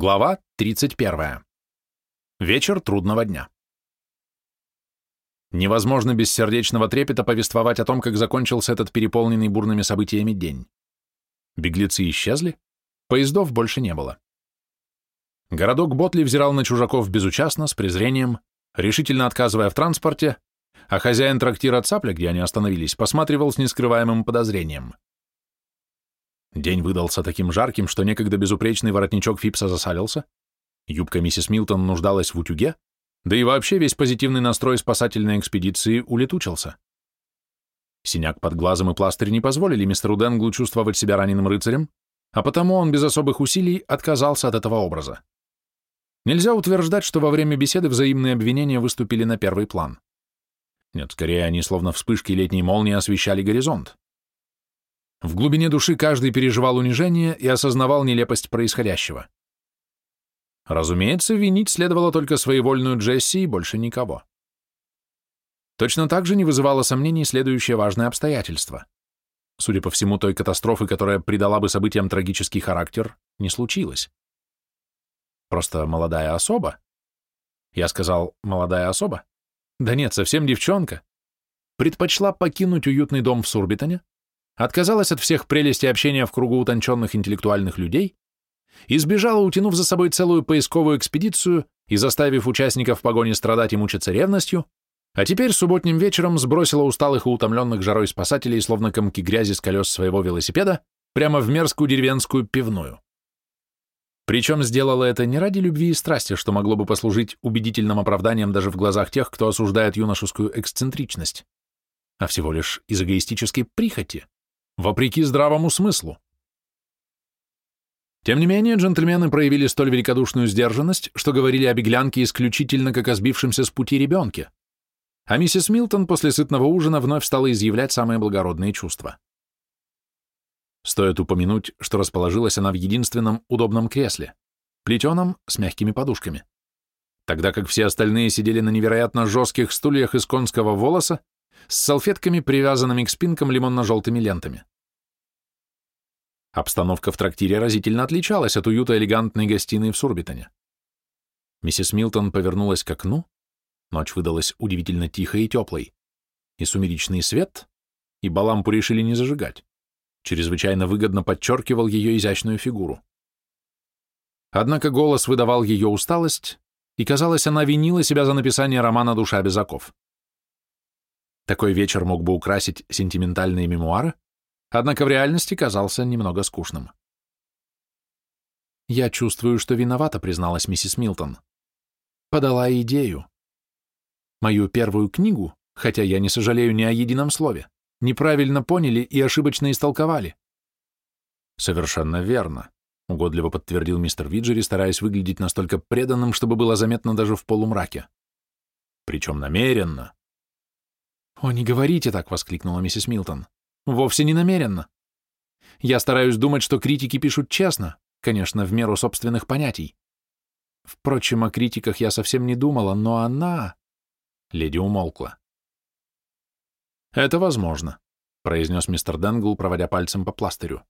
Глава 31. Вечер трудного дня. Невозможно без сердечного трепета повествовать о том, как закончился этот переполненный бурными событиями день. Беглецы исчезли, поездов больше не было. Городок Ботли взирал на чужаков безучастно, с презрением, решительно отказывая в транспорте, а хозяин трактира Цапля, где они остановились, посматривал с нескрываемым подозрением. День выдался таким жарким, что некогда безупречный воротничок Фипса засалился, юбка миссис Милтон нуждалась в утюге, да и вообще весь позитивный настрой спасательной экспедиции улетучился. Синяк под глазом и пластырь не позволили мистеру Денглу чувствовать себя раненым рыцарем, а потому он без особых усилий отказался от этого образа. Нельзя утверждать, что во время беседы взаимные обвинения выступили на первый план. Нет, скорее они словно вспышки летней молнии освещали горизонт. В глубине души каждый переживал унижение и осознавал нелепость происходящего. Разумеется, винить следовало только своевольную Джесси и больше никого. Точно так же не вызывало сомнений следующее важное обстоятельство. Судя по всему, той катастрофы, которая придала бы событиям трагический характер, не случилось. Просто молодая особа? Я сказал, молодая особа? Да нет, совсем девчонка. Предпочла покинуть уютный дом в Сурбитоне, отказалась от всех прелестей общения в кругу утонченных интеллектуальных людей и сбежала, утянув за собой целую поисковую экспедицию и заставив участников погони страдать и мучиться ревностью, а теперь субботним вечером сбросила усталых и утомленных жарой спасателей, словно комки грязи с колес своего велосипеда, прямо в мерзкую деревенскую пивную. Причем сделала это не ради любви и страсти, что могло бы послужить убедительным оправданием даже в глазах тех, кто осуждает юношескую эксцентричность, а всего лишь из эгоистической прихоти вопреки здравому смыслу. Тем не менее, джентльмены проявили столь великодушную сдержанность, что говорили о беглянке исключительно как о сбившемся с пути ребенке, а миссис Милтон после сытного ужина вновь стала изъявлять самые благородные чувства. Стоит упомянуть, что расположилась она в единственном удобном кресле, плетеном с мягкими подушками, тогда как все остальные сидели на невероятно жестких стульях из конского волоса с салфетками, привязанными к спинкам лимонно-желтыми лентами. Обстановка в трактире разительно отличалась от уюта элегантной гостиной в Сурбитоне. Миссис Милтон повернулась к окну, ночь выдалась удивительно тихой и теплой, и сумеречный свет, ибо лампу решили не зажигать, чрезвычайно выгодно подчеркивал ее изящную фигуру. Однако голос выдавал ее усталость, и, казалось, она винила себя за написание романа «Душа без оков». Такой вечер мог бы украсить сентиментальные мемуары, однако в реальности казался немного скучным. «Я чувствую, что виновата», — призналась миссис Милтон. «Подала идею. Мою первую книгу, хотя я не сожалею ни о едином слове, неправильно поняли и ошибочно истолковали». «Совершенно верно», — угодливо подтвердил мистер Виджери, стараясь выглядеть настолько преданным, чтобы было заметно даже в полумраке. «Причем намеренно, «О, не говорите так!» — воскликнула миссис Милтон. «Вовсе не намеренно. Я стараюсь думать, что критики пишут честно, конечно, в меру собственных понятий. Впрочем, о критиках я совсем не думала, но она...» Леди умолкла. «Это возможно», — произнес мистер Денгл, проводя пальцем по пластырю.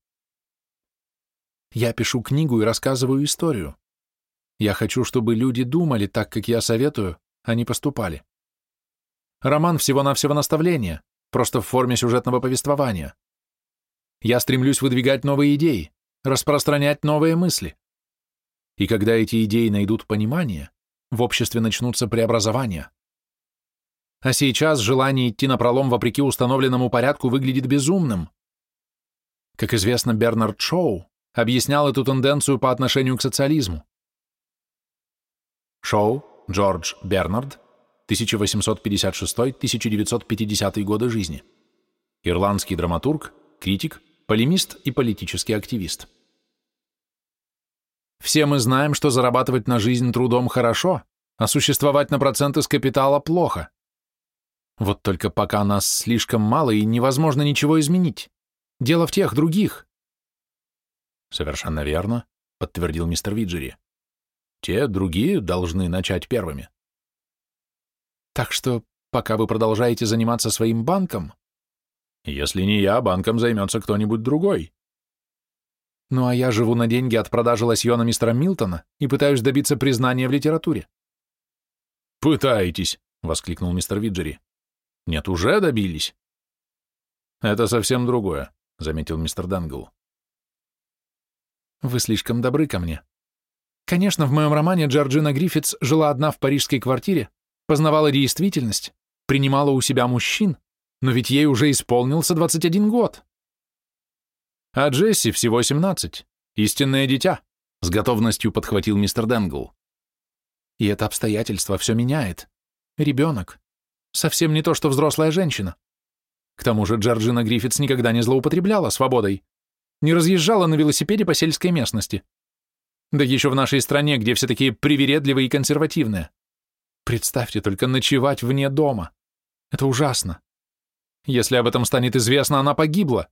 «Я пишу книгу и рассказываю историю. Я хочу, чтобы люди думали так, как я советую, а не поступали. Роман всего-навсего наставление, просто в форме сюжетного повествования. Я стремлюсь выдвигать новые идеи, распространять новые мысли. И когда эти идеи найдут понимание, в обществе начнутся преобразования. А сейчас желание идти на пролом вопреки установленному порядку выглядит безумным. Как известно, Бернард Шоу объяснял эту тенденцию по отношению к социализму. Шоу, Джордж Бернард, 1856-1950 годы жизни. Ирландский драматург, критик, полемист и политический активист. Все мы знаем, что зарабатывать на жизнь трудом хорошо, а существовать на проценты с капитала плохо. Вот только пока нас слишком мало и невозможно ничего изменить. Дело в тех других. Совершенно верно, подтвердил мистер Виджери. Те другие должны начать первыми. Так что, пока вы продолжаете заниматься своим банком... Если не я, банком займется кто-нибудь другой. Ну а я живу на деньги от продажи лосьона мистера Милтона и пытаюсь добиться признания в литературе. «Пытаетесь», — воскликнул мистер Виджери. «Нет, уже добились». «Это совсем другое», — заметил мистер Дангл. «Вы слишком добры ко мне. Конечно, в моем романе Джорджина Гриффитс жила одна в парижской квартире, познавала действительность, принимала у себя мужчин, но ведь ей уже исполнился 21 год. А Джесси всего 17. Истинное дитя, с готовностью подхватил мистер Денгл. И это обстоятельство все меняет. Ребенок. Совсем не то, что взрослая женщина. К тому же Джорджина Гриффитс никогда не злоупотребляла свободой, не разъезжала на велосипеде по сельской местности. Да еще в нашей стране, где все такие привередливые и консервативные. Представьте только ночевать вне дома. Это ужасно. Если об этом станет известно, она погибла.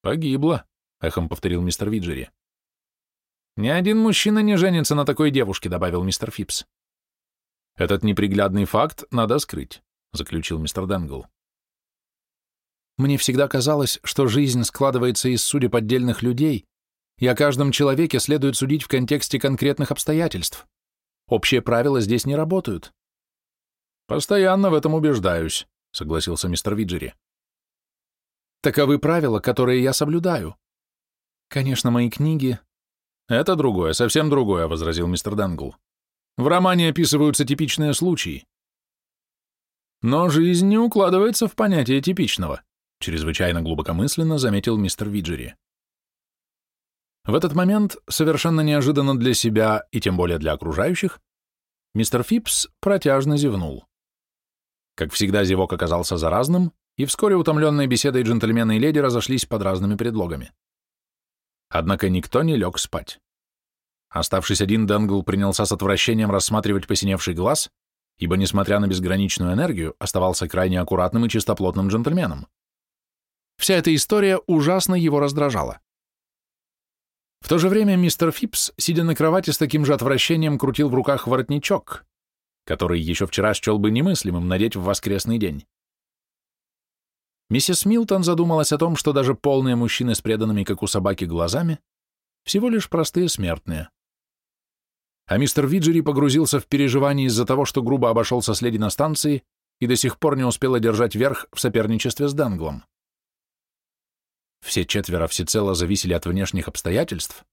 Погибла, эхом повторил мистер Виджери. Ни один мужчина не женится на такой девушке, добавил мистер Фипс. Этот неприглядный факт надо скрыть, заключил мистер Денгл. Мне всегда казалось, что жизнь складывается из судеб отдельных людей, и о каждом человеке следует судить в контексте конкретных обстоятельств. Общие правила здесь не работают. Постоянно в этом убеждаюсь, согласился мистер Виджери. Таковы правила, которые я соблюдаю. Конечно, мои книги... Это другое, совсем другое, возразил мистер Дангл. В романе описываются типичные случаи. Но жизнь не укладывается в понятие типичного, чрезвычайно глубокомысленно заметил мистер Виджери. В этот момент, совершенно неожиданно для себя и тем более для окружающих, мистер Фипс протяжно зевнул. Как всегда, зевок оказался заразным, и вскоре утомленные беседой джентльмены и леди разошлись под разными предлогами. Однако никто не лег спать. Оставшись один, Денгл принялся с отвращением рассматривать посиневший глаз, ибо, несмотря на безграничную энергию, оставался крайне аккуратным и чистоплотным джентльменом. Вся эта история ужасно его раздражала. В то же время мистер Фипс, сидя на кровати с таким же отвращением, крутил в руках воротничок, который еще вчера счел бы немыслимым надеть в воскресный день. Миссис Милтон задумалась о том, что даже полные мужчины с преданными, как у собаки, глазами всего лишь простые смертные. А мистер Виджери погрузился в переживания из-за того, что грубо обошелся с леди на станции и до сих пор не успел одержать верх в соперничестве с Данглом. Все четверо всецело зависели от внешних обстоятельств,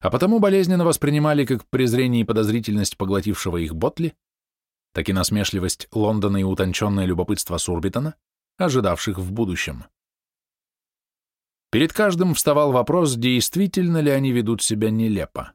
а потому болезненно воспринимали как презрение и подозрительность поглотившего их Ботли, так и насмешливость Лондона и утонченное любопытство Сурбитона, ожидавших в будущем. Перед каждым вставал вопрос, действительно ли они ведут себя нелепо.